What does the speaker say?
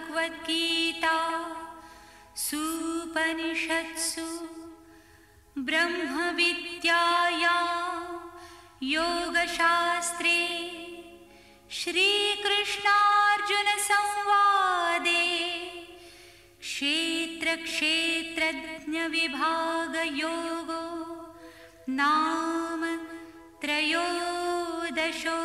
भगवद्गीता श्रीमद्भगवद्गीता सुपनिषत्सु ब्रह्मविद्यायां योगशास्त्रे श्रीकृष्णार्जुनसंवादे क्षेत्रक्षेत्रज्ञविभागयोगो नाम त्रयोदशो